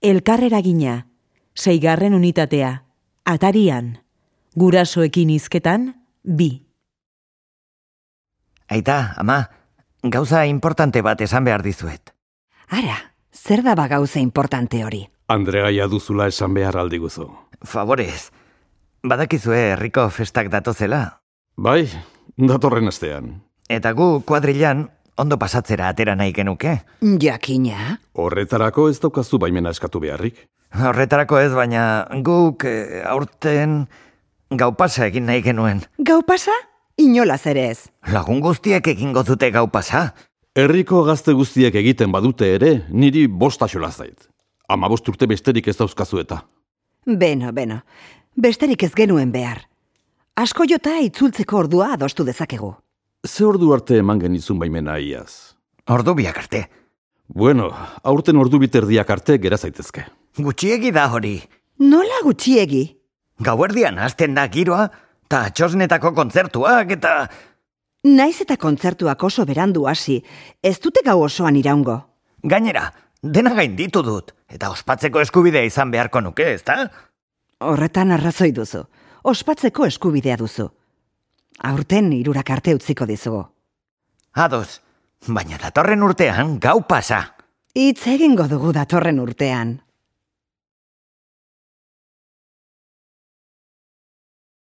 Elkarreragina, seigarren unitatea, atarian, gurasoekin izketan, bi. Aita, ama, gauza importante bat esan behar dizuet. Ara, zer da ba gauza importante hori? Andrea duzula esan behar aldiguzu. Favorez, badakizue herriko festak datozela. Bai, datorren astean. Eta gu kuadrilan ondo pasatzera atera nahi genuke. Jakina? Horretarako ez daukazu baimena eskatu beharrik. Horretarako ez, baina guk e, aurten gau pasa egin nahi genuen. Gau pasa? Inolaz ere ez. Lagun guztiek egingo dute gau pasa. Herriko gazte guztiek egiten badute ere, niri bost axola zait. Ama bost urte besterik ez dauzkazu eta. Beno, beno. Besterik ez genuen behar. Asko jota itzultzeko ordua adostu dezakegu. Ze ordu arte eman genizun baimena iaz? Ordu biak arte. Bueno, aurten ordu biterdiak arte gera zaitezke. Gutxiegi da hori. Nola gutxiegi? Gauerdian hasten da giroa, eta txosnetako kontzertuak, eta... Naiz eta kontzertuak oso berandu hasi, ez dute gau osoan iraungo. Gainera, dena gainditu dut, eta ospatzeko eskubidea izan beharko nuke, ezta? Horretan arrazoi duzu. Ospatzeko eskubidea duzu. Aurten irurak arte utziko dizugu. Ados, baina datorren urtean gau pasa. Itz egingo dugu datorren urtean.